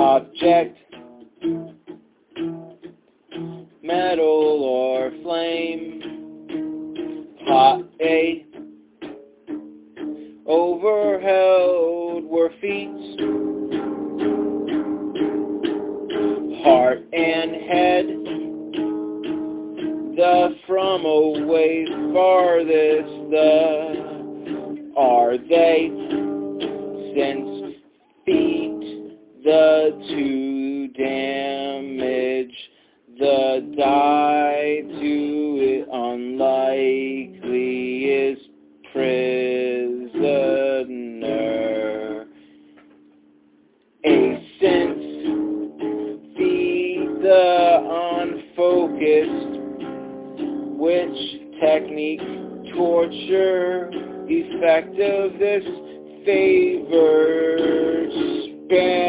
object, metal or flame, hot a overheld were feet, heart and head, the from away farthest, the are they, since to damage, the die to it unlikely is prisoner. A sense feed the unfocused, which technique torture effect of this favored span